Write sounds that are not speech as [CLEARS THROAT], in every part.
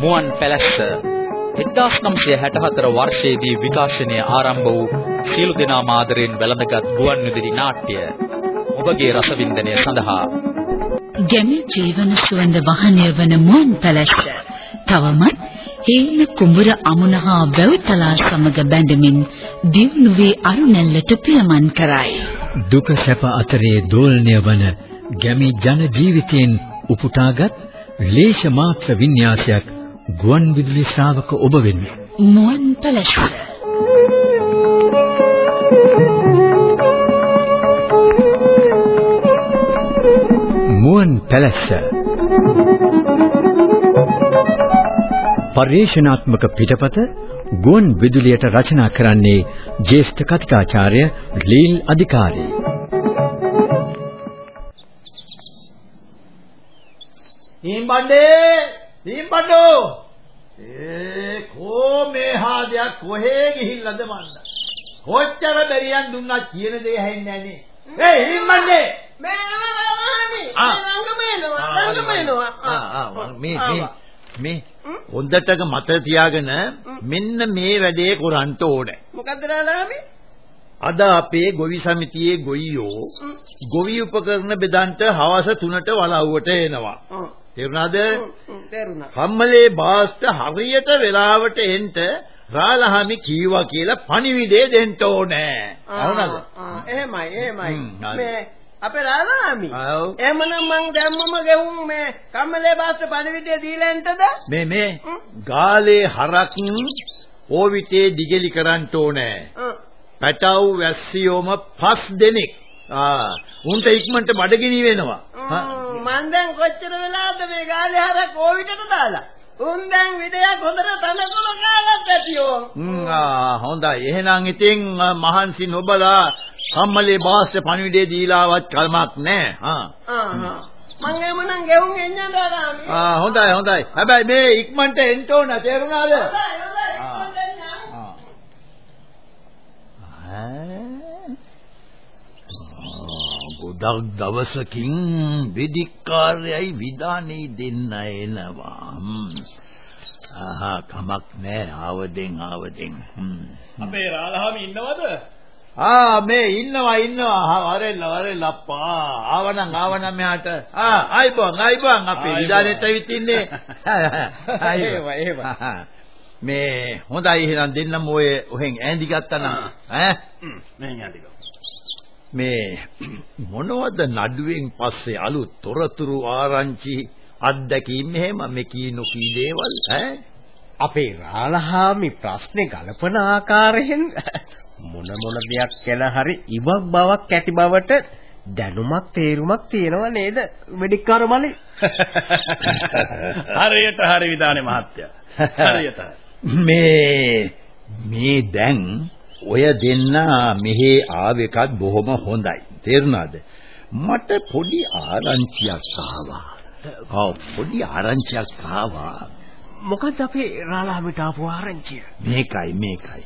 මුවන් පැලැස්ස 1964 වර්ෂයේදී විකාශනය ආරම්භ වූ සියලු දෙනා මාදරෙන් වැළඳගත් ගුවන් විදුලි නාට්‍ය ඔබගේ රසවින්දනය සඳහා ගැමි ජීවන සුවඳ වහනය වන මුවන් පැලැස්ස තවමත් හේන කුඹුර අමුණහා වැව්තලා සමග බැඳමින් දිව්නුවේ අරුණැල්ලට පියමන් කරයි. දුක සැප අතරේ දෝලණය වන ගැමි ජන ජීවිතයෙන් උපුටාගත් ලේෂ මාත්‍ර වින්‍යාසයක් ගුවන් විදුලි ශ්‍රාවක ඔබ වෙනුවෙන්. මුවන් පැලැස්ස මුවන් පැලැස්ස. පරිශනාත්මක පිටපත ගුවන් විදුලියට රචනා කරන්නේ ජ්‍යෙෂ්ඨ කතිකාචාර්ය ලීල් අධිකාරී හීම්බණ්ඩේ හීම්බණ්ඩෝ ඒ කෝ මේ හාදයක් කොහේ ගිහිල්ලාද මන්ද? කොච්චර බැරියන් දුන්නත් කියන දේ ඇහෙන්නේ නැහනේ. ඒ හීම්බණ්ඩේ මේ මේ මේ හොඳටක මත තියාගෙන මෙන්න මේ වැඩේ කරන්න ඕනේ. මොකද්ද රාලාමි? අද අපේ ගොවි සමිතියේ ගොයියෝ ගොවි උපකරණ බෙදන්ට හවස 3ට වලව්වට එනවා තේරුණාද? තේරුණා. කම්මලේ බාස්ට හරියට වෙලාවට එන්න රාලහාමි කීවා කියලා පණිවිඩය දෙන්න ඕනේ. අහුණාද? එහෙමයි එහෙමයි. මේ අපේ රාලහාමි. එහෙමනම් මං දැම්මම ගෙවුම් මේ කම්මලේ බාස්ට පණිවිඩය දීලා එන්නද? මේ මේ ගාලේ හරක් ඕවිතේ දිගෙලි කරන්න ඕනේ. පැටව් වැස්සියෝම පස් දෙනෙක්. ආ උන්ට ඉක්මනට බඩගිනි වෙනවා. මං දැන් කොච්චර වෙලාද මේ ගාලේ හර කෝවිඩට දාලා. උන් දැන් විදයක් හොඳට තනකොළ කාලක් ඇතියෝ. ආ හොඳයි. එහෙනම් ඉතින් මහන්සි නොබලා සම්මලේ බාස්ස පණිවිඩය දීලාවත් කල්මක් නැහැ. හා. ආ මං එමුනම් ගෙවුම් එන්න දාලාමි. ආ හොඳයි හොඳයි. හැබැයි මේ ඉක්මනට එන්න ඕන තේරුණාද? හොඳයි. ගොඩක් දවසකින් වෙදිකාර්යයි විදානේ දෙන්න එනවා. ආහා කමක් නෑ. ආවදෙන් ආවදෙන්. අපේ රාලහාමි ඉන්නවද? ආ මේ ඉන්නවා ඉන්නවා. වරෙල්ල වරෙල්ල අප්පා. ආවනම් ආවනම් මෙහාට. ආ ආයිබෝන් ආයිබෝන් අපේ විදානෙත් ඇවිත් ඉන්නේ. [LAUGHS] ආයිබෝන්. එහෙම මේ හොඳයි එහෙනම් දෙන්නම ඔය ඔහෙන් ඈඳි ගත්තා නම්. ඈ? මෙහෙන් ඈඳි මේ [CLEARS THROAT] මොනවද නඩුවෙන් පස්සේ අලුත් තොරතුරු ආරංචි අත්දැකීම් මෙහෙම මේ කී නොකී දේවල් ඈ? අපේ රාලහාමි ප්‍රශ්නේ ගලපන ආකාරයෙන් [LAUGHS] මොන මොන දෙයක් ගැන හරි ඉවක් බවක් ඇති බවට දැනුමක් තේරුමක් තියෙනව නේද වෙඩික්කාර මලේ [LAUGHS] හරියට හරි විදානේ මහත්තයා. [LAUGHS] හරියට මේ මේ දැන් ඔය දෙන්න මෙහි ආව එකත් බොහොම හොඳයි. තේරුණාද? මට පොඩි ආරංචියක් ආවා. ඔව් පොඩි ආරංචියක් ආවා. මොකද්ද අපේ රාලාමිට ආපු ආරංචිය? මේකයි මේකයි.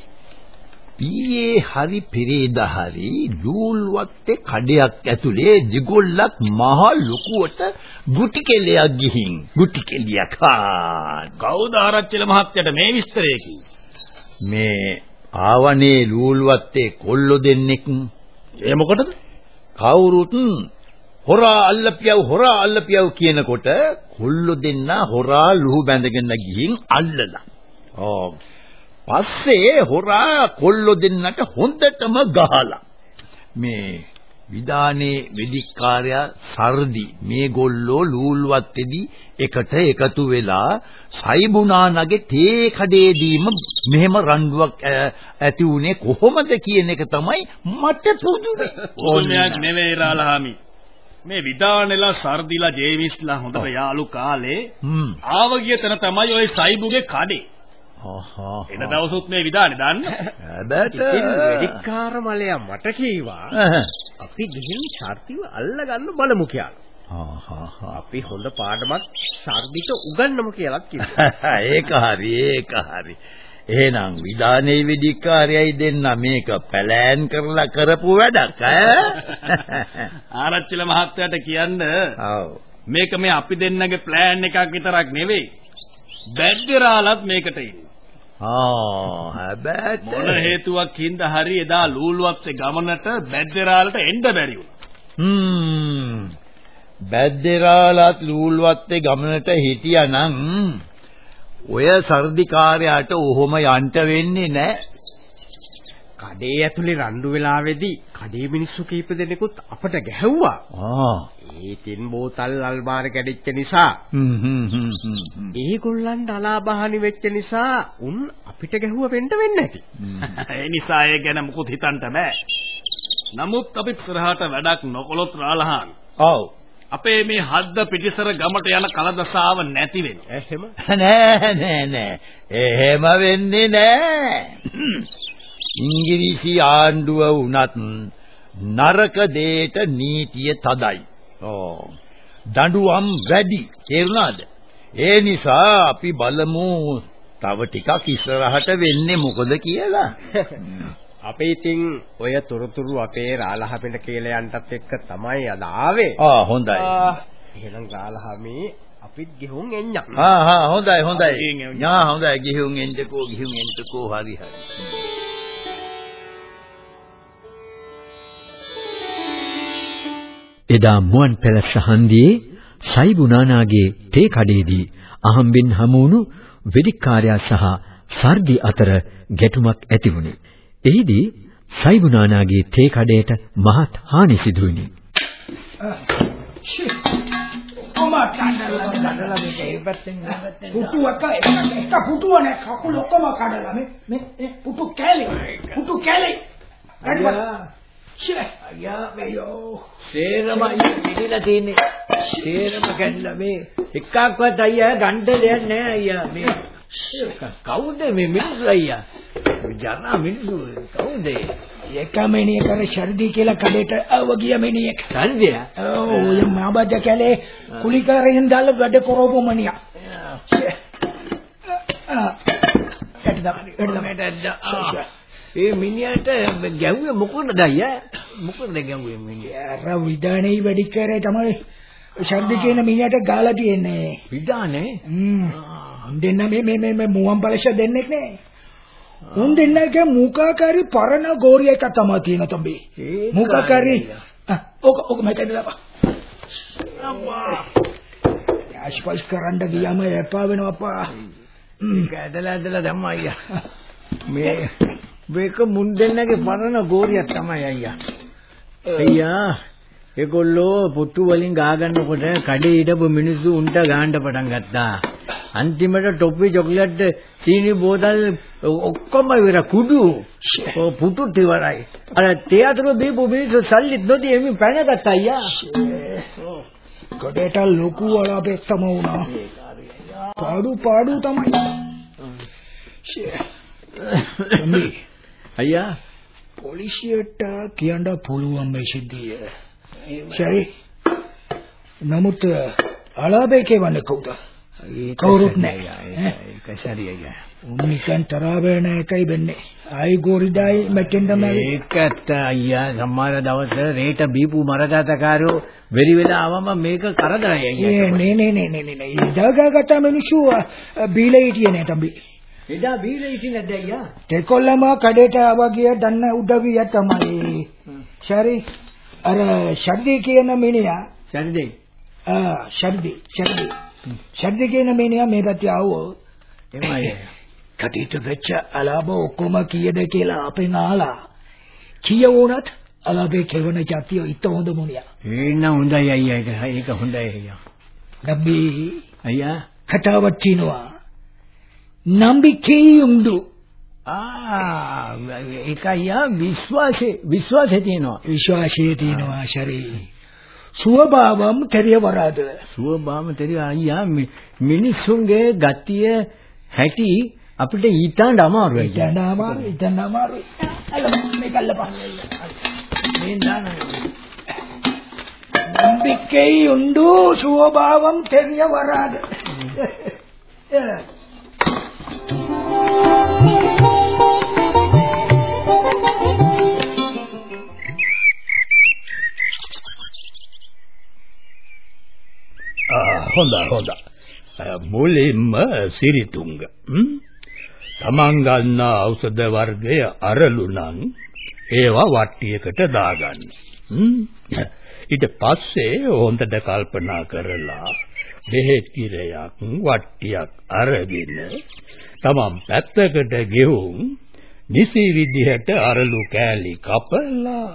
ඊයේ හරි පෙරේදා හරි ලූල්වත්තේ කඩයක් ඇතුලේ දිගොල්ලක් මහ ලොකුවට ගුටි කෙලයක් ගිහින් ගුටි කෙලියක් හා කවුද ආරච්චිල මහත්තයට මේ විස්තරය මේ ආවනේ ලූල්වත්තේ කොල්ලෝ දෙන්නෙක් ඒ මොකටද කවුරුත් හොරා අල්ලපියව හොරා අල්ලපියව කියනකොට කොල්ලෝ දෙන්න හොරා ලුහු බැඳගෙන ගිහින් අල්ලලා. ඕ පස්සේ හොරා කොල්ලෝ දෙන්නට හොඳටම ගහලා. මේ විදානේ වෙදිකාර්යා සර්දි මේගොල්ලෝ ලූල්වත්තේදී එකට එකතු වෙලා සයිබුනානගේ තේ කඩේදීම මෙහෙම රණ්ඩුවක් ඇති උනේ කොහොමද කියන එක තමයි මට පුදුමයි. ඕනයක් නෙවෙයි රාලහාමි. මේ විදානෙලා සර්දිලා ජේවිස්ලා හොඳට යාළු කාලේ ආව ගිය තැන තමයි ওই සයිබුගේ කඩේ. එන දවසුත් මේ විදානේ දාන්න. හැබැයි ඉතින් වෙඩික්කාර මලයා මට කීවා අපි ගිහින් ශාර්තිව අල්ලගන්න බලමු කියලා. අපි හොඳ පාඩමක් සර්දිට උගන්වමු කියලා කිව්වා. [LAUGHS] ඒක හරි ඒක හරි. එහෙනම් විධානයේ විධිකාරයයි දෙන්න මේක පැලෑන් කරලා කරපු වැඩක් ඈ. [LAUGHS] ආරච්චිල මහත්තයාට කියන්න ඔව්. මේක මේ අපි දෙන්නගේ ප්ලෑන් එකක් විතරක් නෙවෙයි. බැද්දරාලත් මේකට ඉන්නේ. ආ හැබැයි මොන හේතුවක් හින්දා හරි එදා ලූල්ුවත් ගමනට බැද්දරාලට එන්න බැරි වුණා. හ්ම්. බැද්දේරාලත් ලූල්වත්තේ ගමනට හිටියානම් ඔය සර්දිකාරයාට ඔහොම යන්න වෙන්නේ නැහැ. කඩේ ඇතුලේ රණ්ඩු වෙලාවේදී කඩේ මිනිස්සු කීප දෙනෙකුත් අපට ගැහැව්වා. ආ. ඒ තින් බෝතල් අල්මාර කැඩිච්ච නිසා හ්ම් හ්ම් හ්ම් හ්ම්. ඒගොල්ලන්ට අලාබහනි වෙච්ච නිසා උන් අපිට ගැහුව වෙන්න වෙන්නේ නැති. ඒ නිසා ඒ ගැන මුකුත් හිතන්න බෑ. නමුත් අපි ඉස්සරහට වැඩක් නොකළොත් රාලහාන් ඔව්. අපේ මේ හද්ද පිටිසර ගමට යන කලදසාව නැති වෙනවා. එහෙම [LAUGHS] නෑ නෑ නෑ. එහෙම වෙන්නේ නෑ. ඉංග්‍රීසි ආණ්ඩුව වුණත් නරක දෙයට නීතිය තදයි. ඕ. දඬුවම් වැඩි. තේරුණාද? ඒ නිසා අපි බලමු තව ටිකක් ඉස්සරහට වෙන්නේ මොකද කියලා. [LAUGHS] අපේ ඉතින් ඔය තොරතුරු අපේ රාලහපෙට කියලා යන්නත් එක්ක තමයි අද ආවේ. ආ හොඳයි. එහෙනම් රාලහමේ අපිත් ගෙහුම් එන්නම්. ආ හා හොඳයි හොඳයි. ඥා හොඳයි ගිහුම් එන්නකෝ ගිහුම් එන්නකෝ හරි හරි. එදා මුවන් පැලස්ස හන්දියේ සයිබු නානාගේ තේ කඩේදී අහම්බෙන් හමු වුණු වෙදිකාර්යා සහ සර්දි අතර ගැටුමක් ඇති වුණේ. එහිදී සයිබු නානාගේ තේ කඩේට මහත් හානි සිදු වුණේ. ඔක්කොම කඩලා කඩලා මේක ඒ පැත්තෙන් මේ පැත්තෙන් පුටුවක එක එක පුටුව නෑ කකුල ඔක්කොම කඩලා මේ මේ මේ පුටු කැලේ පුටු කැලේ අයියා මේයෝ සේරම පිළිලා තියෙන්නේ. සේරම කැඩලා මේ එකක්වත් අයියා ගන්න දෙයක් නැහැ අයියා මේ. කවුද මේ මිනිස්සු අයියා? ජනා මිනිස්සු කවුද? එකමෙනිය කර ශර්දී කියලා කඩේට ආව ගිය මිනිහෙක් සල්දියා. ඔය මාබද කැලේ කුලිකාරයෙන් දාලා වැඩ කරවපු මනියා ඒ මිනිහට ගැව්වේ මොකටද අයියා? මොකටද ගැව්වේ මිනිහා? අර විදානේ වැඩි කරේ තමයි ශර්දී කියන මිනිහට ගාලා තියෙන්නේ විදානේ? හ්ම් දෙන්න මේ මේ මේ මුවන් බලෂ දෙන්නෙක් නේ උන් දෙන්නගේ මුඛාකාරී පරණ ගෝරිය එක තමයි තියෙන අයියා. ආ, ඕක ඕක මෙතන දාපන් අම්මා ආස්පස් කරන්න ගියාම එපා වෙනවා අප්පා. ඒක ඇදලා ඇදලා දැම්මා අයියා. [LAUGHS] මේ මේක මුන් දෙන්නගේ පරණ ගෝරියක් තමයි අයියා. අයියා ඒගොල්ලෝ පුටු වලින් ගා ගන්නකොට කඩේ හිටපු මිනිස්සු උන්ට ගාන්න පටන් ගත්තා. අන්තිමට ටොපි චොක්ලට් සීනි බෝතල් ඔක්කොම ඉවර කුඩු. ඔය පුටුත් ඉවරයි. අර තේ අතර දීපු මිනිස්සු සල්ලිත් නොදී එමි පැනගත්තා අයියා. කඩේට ලොකු වලාපෙක් තම වුණා පාඩු පාඩු තමයි. තම්බි අයියා පොලිසියට කියන්න පුළුවන් මේ සිද්ධිය. සරි. නමුත් අලාභේ කියවන්නේ කවුද? කවුරුත් නැහැ. ඒක සරි අයියා. උන්නිකන් තරහ වෙන එකයි වෙන්නේ. ආයි ගෝරිදායි මැටෙන් තමයි. ඒකත් අයියා සම්මාන දවස රේට බීපු මරගතකාරයෝ වෙරි වෙලා ආවම මේක කරදරයි අයියා. නේ නේ නේ නේ නේ නේ. ඉඳගාගත මිනිස්සු බීලා හිටියේ නේ තම්බි. එදා බීලා ඉති නැද්ද අයියා? තෙකොල්ලම කඩේට ආවා ගිය දන්න උදවිය තමයි. සරි. අර ශර්දී කියන මිනිහා සරිදේ. ආ ශර්දී ශර්දී. ශර්දී කියන මිනිහා මේ පැත්තේ ආවොත් එමයි. කටේට වෙච්ච අලාභ ඔක්කොම කීයද කියලා අපෙන් අහලා කීය වුණත් අලාභේ කෙවන જાතිය ඉත හොඳ මොනියා. ඒන්න හොඳයි අයියා ඒක. ඒක හොඳයි අයියා. නම්බි අයියා. කතාවක් තියෙනවා. නම්බිකේ උඳු ආ ඒක අයියා විශ්වාසේ විශ්වාසේ තියෙනවා. විශ්වාසයේ තියෙනවා ශරී. සුවභාවම් තෙරිය වරාද. සුවබාම තේරිය අයියා මිනිස්සුන්ගේ ගතිය හැටි අපිට ඊටාඳ අමාරුයි අයියා. ඉතන අමාරු ඉතන අමාරු. අල්ල මේක අල්ලපන්. මේ දාන නම්බිකේ උඳු සුවභාවම් තෙරිය වරාද. හොඳයි හොඳයි. මුලින්ම සිරිතුංග. තමන් ගන්න ඖෂධ වර්ගය අරලු නම් ඒවා වට්ටියකට දාගන්න. ඊට පස්සේ හොඳට කල්පනා කරලා බෙහෙත් කිරයක් වට්ටියක් අරගෙන තමන් පැත්තකට ගෙවුම් නිසි විදිහට අරලු කෑලි කපලා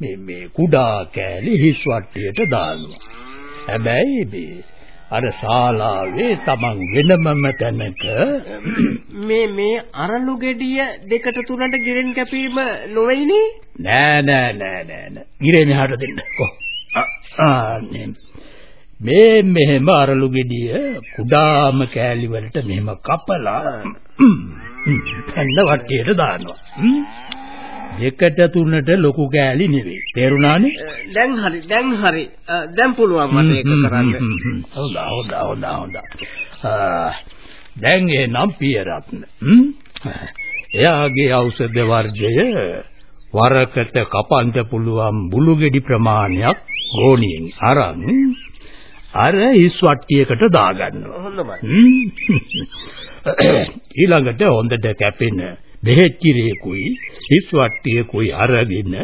මේ මේ කුඩා කෑලි හිස් වට්ටියට දානවා. හැබැයි මේ අර ශාලාවේ තමන් වෙනමම තැනක [CLEARS THROAT] මේ මේ අරලු ගෙඩිය දෙකට තුනට ගිරෙන් කැපීම නොවේනේ? නෑ නෑ නෑ නෑ නෑ. ගිරේ මෙහාට දෙන්න. කො මේ මෙහෙම අරලු ගෙඩිය කුඩාම කෑලි වලට මෙහෙම කපලා [CLEARS THROAT] පැන්න වටේට දානවා දෙකට තුනට ලොකු කෑලි නෙවෙයි. තේරුණානේ? දැන් හරි දැන් හරි. දැන් පුළුවන් මට ඒක කරන්න. හොඳ හොඳ හොඳ හොඳ. දැන් එනම් පියරත්න. එයාගේ ඖෂධ වර්ගය වරකට කපන්න පුළුවන් බුළු ගෙඩි ප්‍රමාණයක් ගෝණියෙන් අරන් අර හිස් වට්ටියකට දාගන්නවා. හොඳයි. ඊළඟට හොඳට කැපෙන බෙහෙත් කිරේකුයි හිස් වට්ටියකුයි අරගෙන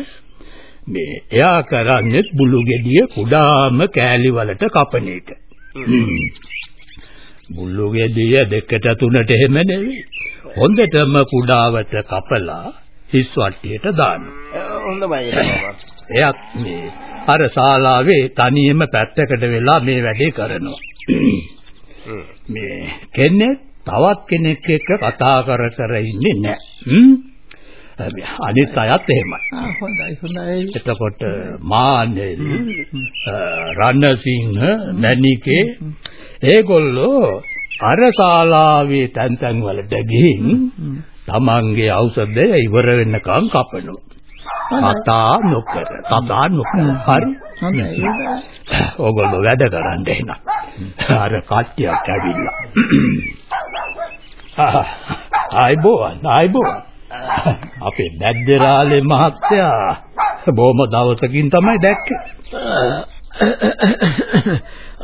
මේ එයා කරන්නේ බුළු ගෙඩිය කුඩාම කෑලි වලට කපන එක. බුළු ගෙඩිය දෙකට තුනට එහෙම නෙවෙයි. හොඳටම කුඩාවට කපලා හිස් වට්ටියට දානවා. හොඳයි එයත් මේ අර ශාලාවේ තනියම පැත්තකට වෙලා මේ වැඩේ කරනවා. මේ කෙනෙක් තවත් කෙනෙක් එක්ක කතා කර කර ඉන්නේ නැහැ. අනිත් අයත් එහෙමයි. හොඳයි හොඳයි. එතකොට මානෙල් රණසිංහ මණිකේ ඒගොල්ලෝ අර ශාලාවේ තැන් තැන් වලට ගිහින් තමන්ගේ ඖෂධය ඉවර වෙනකම් කපනවා. කතා නොකර කතා නොකර හරි. ඕගොල්ලෝ වැඩ කරන්න එන. අර කට්ටියක් ඇවිල්ලා. ආයිබෝවන් ආයිබෝවන්. අපේ බැද්දරාලේ මහත්තයා බොහොම දවසකින් තමයි දැක්කේ.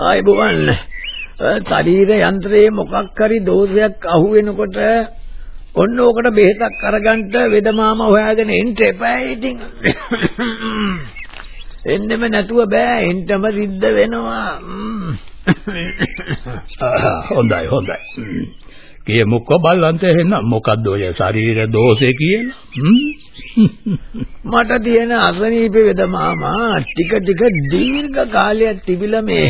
ආයිබෝවන්. ශරීර යන්ත්‍රයේ මොකක් හරි දෝෂයක් අහු වෙනකොට ඔන්න ඕකට බෙහෙතක් අරගන්න වෙදමාම හොයාගෙන එන්න එපා ඉතින්. එන්නෙම නැතුව බෑ එන්නම සිද්ධ වෙනවා. හොඳයි හොඳයි. කියමුකෝ බලන්ත එහෙනම් මොකද්ද ඔය ශරීර දෝෂේ කියලා? [LAUGHS] මට තියෙන අසනීප වෙදමාමා ටික ටික දීර්ඝ කාලයක් තිබිලා මේ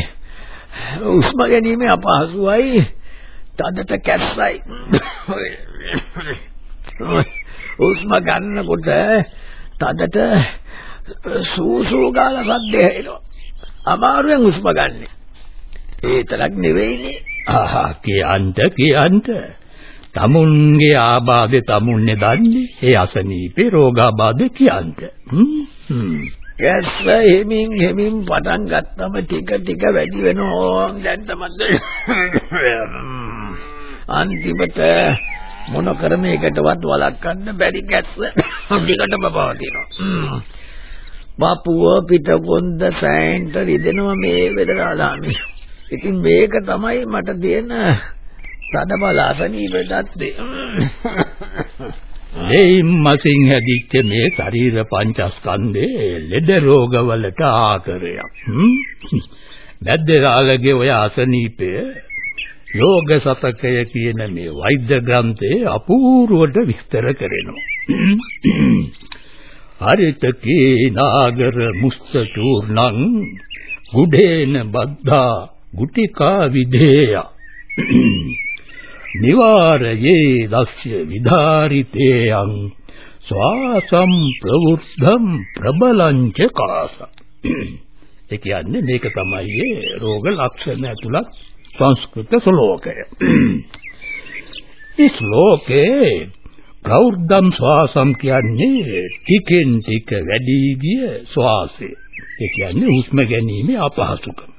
උස්ම ගැනීම අපහසුයි. තදට කැස්සයි. [COUGHS] උස්ම ගන්නකොට තදට සූසූ ගාලා සද්ද ඇහෙනවා. අමාරුවෙන් උස්ම ගන්නෙ. ඒ තරක් නෙවෙයිනේ. ආහා කියන්ට කියන්ට. තමුන්ගේ ආබාධේ තමුන්නේ දන්නේ. ඒ අසනීපේ රෝගාබාධේ කියන්ට. කැස්ස හිමින් හිමින් පටන් ගත්තම ටික ටික වැඩි වෙනවා දැන් තමයි [COUGHS] අන්තිමට මොන ක්‍රමයකටවත් වළක්වන්න බැරි කැස්ස ටිකටම [COUGHS] පවතිනවා බපුව පිටකොන්ද සෑන්ට රිදෙනවා මේ වෙදරාලාමි ඉතින් මේක තමයි මට තියෙන තදබල අසනීපෙදත් දෙයින් මසින් හැදිච්ච මේ ශරීර පංචස්කන්ධේ ලෙඩ රෝගවලට ආකරයක්. බැද්දරාලගේ ඔය අසනීපය යෝග සතකය කියන මේ වෛද්‍ය ග්‍රන්ථයේ අපූර්වට විස්තර කරනවා. හරිතකේ නාගර මුස්තචූර්ණං ගුඩේන බද්ධා ගුටිකා විදේය නිවාරයේ දස්ය විධාරිතේයං ස්වාසම් ප්‍රවුද්ධම් ප්‍රබලංච කාස ඒ කියන්නේ මේක තමයි රෝග ලක්ෂණ ඇතුළත් සංස්කෘත ශ්ලෝකය මේ ශ්ලෝකේ ප්‍රවුද්ධම් ස්වාසම් කියන්නේ ටිකෙන් ටික වැඩි ගිය ශ්වාසය ඒ කියන්නේ හුස්ම ගැනීමේ අපහසුකම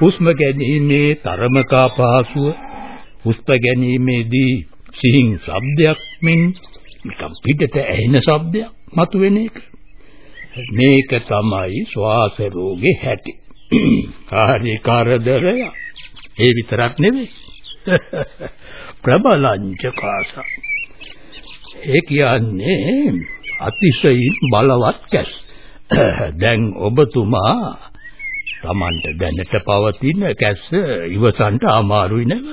හුස්ම ගැනීමේ තරමක අපහසුව හුස්ම ගැනීමේදී සිහින් ශබ්දයක් මෙන් නිකම් පිටට ඇහෙන ශබ්දයක් මතුවෙන එක මේක තමයි ශ්වාස රෝගේ හැටි කාර්ය කරදරය. ඒ විතරක් නෙවෙයි. [LAUGHS] ප්‍රබලංච කාසා. ඒ කියන්නේ අතිශයින් බලවත් කැස්. [COUGHS] දැන් ඔබතුමා Tamanට දැනට පවතින කැස්ස ඉවසන්ට අමාරුයි නේද?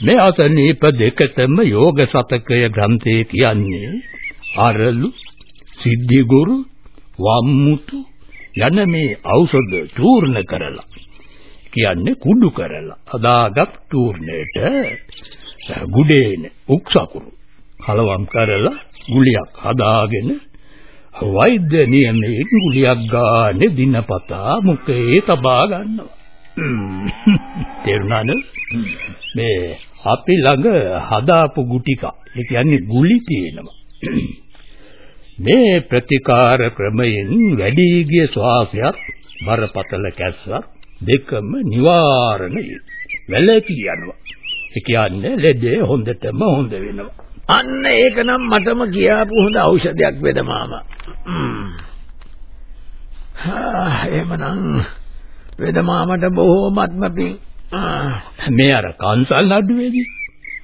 මේ අසනීප දෙකතම යෝග සතකය ග්‍රන්ථයේ කියන්නේ අරලු සිද්ධිගුරු වම්මුතු යන මේ ඖෂධ චූර්ණ කරලා. කියන්නේ කුඩු කරලා. හදාගත් චූර්ණයට ගුඩේන උක්සකුරු කලවම් කරලා ගුලියක් හදාගෙන වෛද්‍ය නියමයෙන් ගුලියක් ගානේ දිනපතා මුඛේ තබා ගන්නවා. තේරුණාද? මේ අපි ළඟ හදාපු ගුටික. ඒ කියන්නේ ගුලි තියෙනවා. මේ ප්‍රතිකාර ක්‍රමයෙන් වැඩි ගිය ශ්වාසයක් බරපතල කැස්සක් දෙකම නිවාරණය වැළකී යනවා. ඒ කියන්නේ ලෙඩේ හොඳටම හොඳ වෙනවා. අන්න ඒක නම් මටම කියාපු හොඳ ඖෂධයක් වේද මාමා. එහෙමනම් වේද මාමට බොහෝමත්ම පිං. මේ අර කන්සල් නඩුවේදී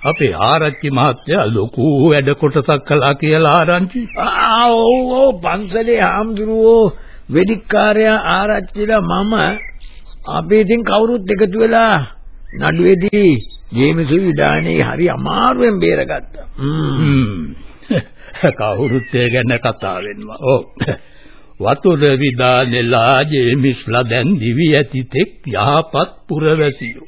අපේ ආරච්චි මහත්තයා ලොකු වැඩ කොටසක් කළා කියලා ආරංචි. ආ ඔව් ඔව් පන්සලේ ආම්දුරුවෝ වෙදිකාර්යා ආරච්චිලා මම අපි ඉතින් කවුරුත් එකතු වෙලා නඩුවේදී ජේමසු විඩානේ හරි අමාරුවෙන් බේරගත්තා. [LAUGHS] කවුරුත් ඒ ගැන කතා වෙනවා. ඔව්. වතුර විදානෙලා ජේමිස්ලා දැන් දිවි ඇති තෙක් යහපත් පුරවැසියෝ.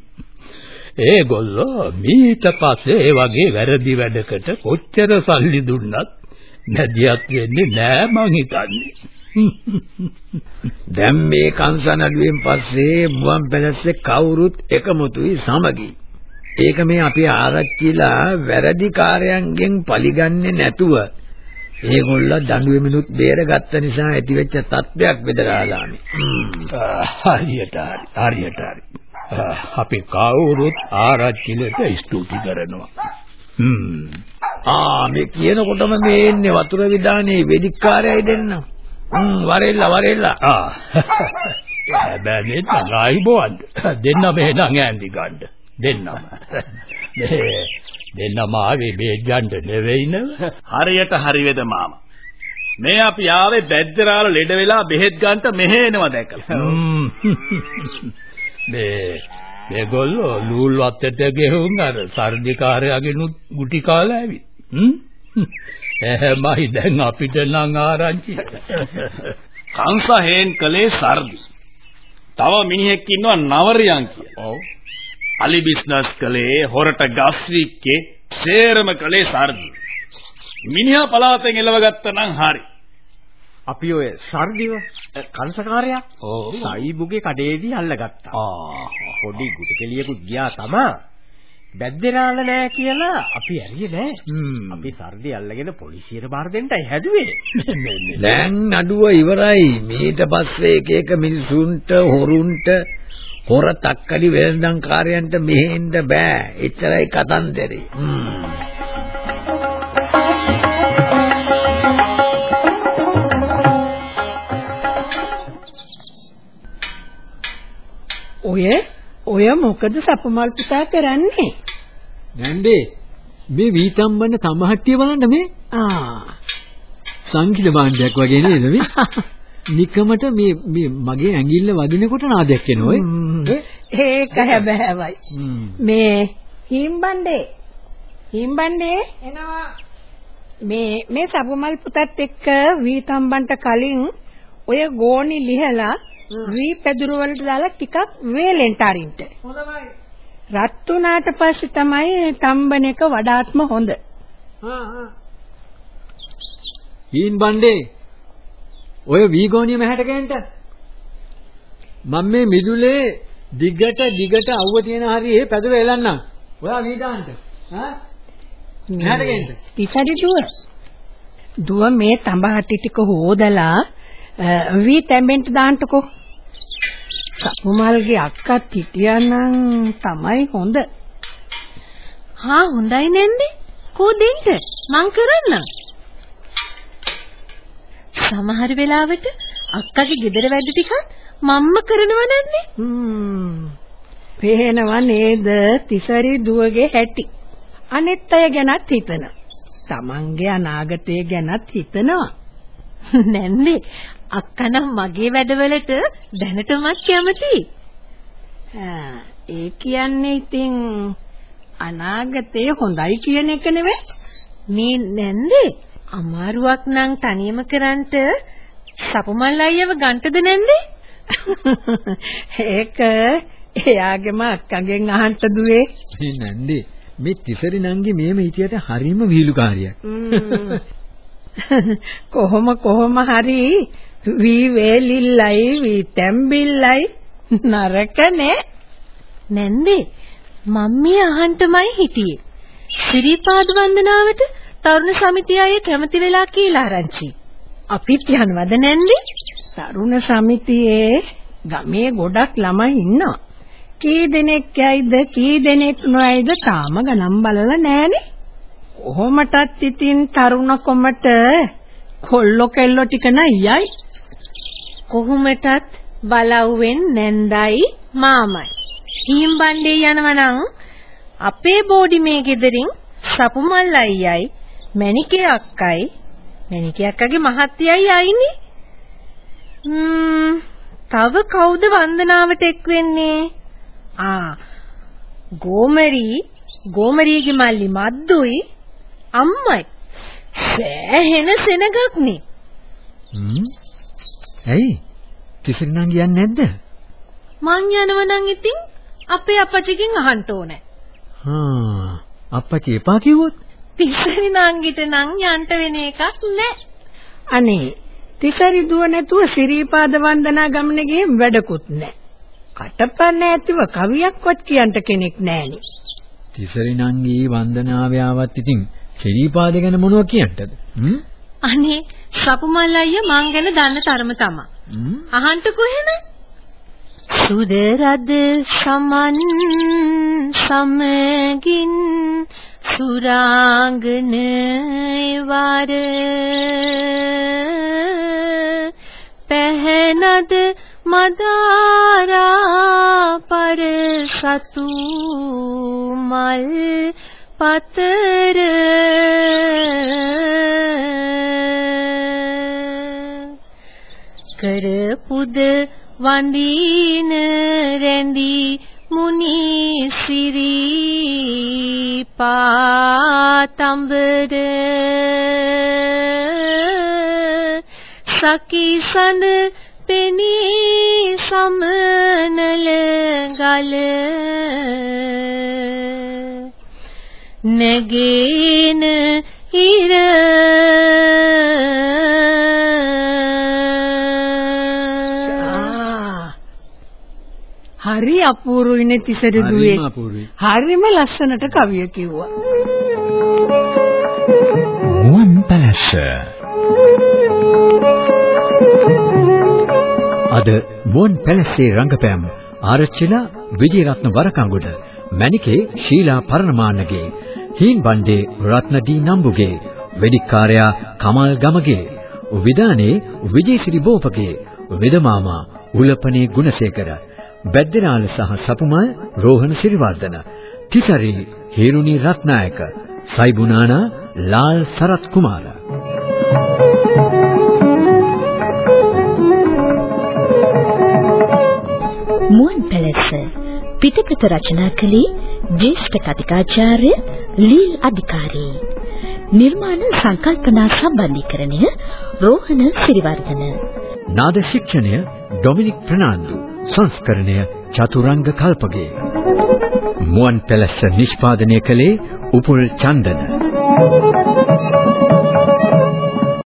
[LAUGHS] ඒගොල්ලෝ මීට පස්සේ ඒ වගේ වැරදි වැඩකට කොච්චර සල්ලි දුන්නත් නැදියත් වෙන්නේ නෑ මං හිතන්නේ. [LAUGHS] දැන් මේ කංසනඩුවෙන් පස්සේ මුවන් පැලස්සේ කවුරුත් එකමුතුයි සමගි. ඒක මේ අපේ ආරච්චිලා වැරදි කාර්යයන්ගෙන් පරිගන්නේ නැතුව ඒගොල්ලෝ දඬුවෙමිනුත් බේරගත්ත නිසා ඇතිවෙච්ච තත්ත්වයක් බෙදලාලානේ. හරියට හරි හරියට හරි. අපි කවුරුත් ආරච්චිලට ස්තුති කරනවා. හ්ම්. ආ මේ කියනකොටම මේ එන්නේ වතුර විදානේ වෙදිකාරයයි දෙන්නා. හ්ම් වරෙල්ලා වරෙල්ලා. ආ. හැබැයි නගයි බොවන්න. දෙන්න මෙහෙනම් ඈන්දි ගන්න. දෙන්නම. දෙන්නම ආවේ මේ ගන්න නෙවෙයි නේද? හරියට හරි වේද මාමා. මේ අපි ආවේ බැද්දරාල ලෙඩ වෙලා බෙහෙත් ගන්නට මෙහෙ එනවා දැකලා. මේ මේගොල්ලෝ ලූල් වත්තට ගෙහුම් අර සර්දිකාරයාගෙනුත් ගුටි කාලා ඇවිත්. හ්ම්? එහෙමයි දැන් අපිට නම් ආරංචි. කංශ හේන් කලේ සර්දි. තව මිනිහෙක් ඉන්නවා නවරියන් කියලා. ඔව්. අලි බිස්නස් කලේ හොරට ගස් වික්කේ සේරම කලේ සර්දි. මිනිහා පලාතෙන් එලවගත්ත නම් හරි. අපි ඔය සර්දිව කංශකාරයා ඔව් සයිබුගේ කඩේදී අල්ලගත්තා. ආ පොඩි ගුටි කෙලියකුත් ගියා තමා. බැද්දේරාල නෑ කියලා අපි ඇරියේ නෑ. අපි සර්දි අල්ලගෙන පොලිසියට බාර දෙන්නයි හැදුවේ. දැන් නඩුව ඉවරයි. මීට පස්සේ එක එක මිනිසුන්ට හොරුන්ට හොර තක්කඩි වෙළඳන් කාර්යයන්ට මෙහෙන්න බෑ. එච්චරයි කතන්දරේ. ඔය ඔය මොකද සපමල් පුතා කරන්නේ? නැන්දේ මේ වීතම්බන්න තමහට්ටිය බලන්න මේ. ආ. සංගීත භාණ්ඩයක් වගේ නේද මේ? [LAUGHS] නිකමට මේ මේ මගේ ඇඟිල්ල වදිනකොට නාදයක් එනවා ඒක හැබෑවයි. මේ හිම්බණ්ඩේ හිම්බණ්ඩේ එනවා. මේ මේ සපමල් පුතත් එක්ක වීතම්බන්ට කලින් ඔය ගෝණි ලිහලා වී පැදුරු වලට දාලා ටිකක් වේලෙන්ට අරින්න. හොඳයි. රත් උනාට පස්සේ තමයි තම්බන එක වඩාත්ම හොඳ. හා හා. හීන් බණ්ඩේ ඔය වීගෝනිය මහැට ගේන්න. මම මේ මිදුලේ දිගට දිගට අවුව තියෙන හරියේ පැදුර එලන්නම්. ඔයා වී දාන්න. හා? මහැට ගේන්න. ඉතින් දුව. දුව මේ තඹහටි ටික හොදලා වී තැඹෙන්න දාන්නකෝ. සපුමල්ගේ අක්කත් හිටියානම් තමයි හොඳ. හා හොඳයි නැන්දේ. කෝ දෙන්න මං කරන්නම්. සමහර වෙලාවට අක්කගේ ගෙදර වැඩ ටික මම්ම කරනව නැන්නේ. හ්ම්. පේනව නේද තිසරි දුවගේ හැටි. අනිත් අය ගැනත් හිතන. Tamange අනාගතය ගැනත් හිතනවා. [LAUGHS] නැන්නේ අක්කනම් මගේ වැඩවලට දැනටමත් කැමතියි. ඒ කියන්නේ ඉතින් අනාගතේ හොඳයි කියන එක නෙවෙයි. මේ නැන්දේ අමාරුවක් නම් තනියම කරන්ට සපුමල් අයියව ගන්ටද නැන්දේ? [LAUGHS] ඒක එයාගේම අක්කගෙන් අහන්න දුවේ. මේ නැන්දේ මේ තිසරි නංගි මේම හිටියට හරිම විහිළුකාරියක්. කොහොම කොහොම හරි වී වේලිල්ලයි වී තැම්බිල්ලයි නරකනේ නැන්දේ මම මේ අහන්ටමයි හිටියේ. ශ්‍රීපාද වන්දනාවට තරුණ සමිතිය අය කැමති වෙලා කියලා ආරංචි. අපිත් යනවද නැන්දේ? තරුණ සමිතියේ ගමේ ගොඩක් ළමයි ඉන්නවා. කී දෙනෙක් යයිද කී දෙනෙක් නොයයිද තාම ගණන් බලලා නෑනේ. කොහොමටත් ඉතින් තරුණ කොමට කොල්ලෝ කෙල්ලෝ ටික නයයි. කොහොමටත් බලව්වෙන් නැන්දයි මාමයි. හීම්බණ්ඩේ යනවනම් අපේ බෝඩි මේ ගෙදරින් සපුමල් අයියයි මණිකේ අක්කයි මණිකේ අක්කගේ මහත්තයයි අයිනේ. ම්ම් තව කවුද වන්දනාවට එක් වෙන්නේ? ආ ගෝමරි ගෝමරිගේ මල්ලි මද්දුයි අම්මයි සෑහෙන සෙනගක්නේ හ්ම් ඇයි? තිසරි නංගි යන්නේ නැද්ද? මං යනව නම් ඉතින් අපේ අපච්චිගෙන් අහන්න ඕනේ. හා අප්පච්චි එපා කිව්වොත්? තිසරි නංගිට නම් යන්න වෙන එකක් නෑ. අනේ තිසරි දුව නැතුව සිරීපාද වන්දනා ගමනේ ගිහින් වැඩකුත් නෑ. කටපන්න ඇතිව කවියක්වත් කියන්න කෙනෙක් නෑනේ. තිසරි නංගී වන්දනාවේ ආවත් ඉතින් ශරීපාද ගැන මොනව කියන්නද? අනේ සපුමල් අයියා මං ගැන දන්න තරම තමා. අහන්ටකෝ එහෙනම්. සුදරද සමන් සමගින් සුරාංගන වර පැහැනද මදාරා පර සතු මල් පතර. කරපුද වඳින රැඳි මුනි සිරි පාතඹර සකිසඳ පෙනී සමනල ගල. නැගේන ඉර හරි අපූර්වයිනේ තිසර දුවේ. හරිම ලස්සනට කවිය කිව්වා. මුවන් පැලැස්ස අද මුවන් පැලසේ රංගපෑම් ආරච්චිලා විජේරත්න වරකංගොඩ මණිකේ ශීලා පරණමානගේ හීන් බණ්ඩේ රත්නදී නම්බුගේ වෙදිකාර්යා කමල් ගමගේ විදානේ විජේසිරි බෝපගේ වෙදමාමා උලපනේ ගුණසේකර බැද්දනාල සහ සපුමල් රෝහණ සිරිවර්ධන තිසරි හේරුනි රත්නායක සයිබුනානා ලාල් සරත් කුමාර. මුවන් පැලැස්ස පිටපත රචනා කළේ ජ්‍යෙෂ්ඨ කතිකාචාර්ය ලීල් අධිකාරී. නිර්මාණ සංකල්පනා සම්බන්ධීකරණය රෝහණ සිරිවර්ධන නාද ශික්ෂණය ඩොමිනික් ප්‍රනාන්දු. සංස්කරණය චතුරංග කල්පගේ. මුවන් පැලැස්ස නිෂ්පාදනය කළේ උපුල් චන්දන.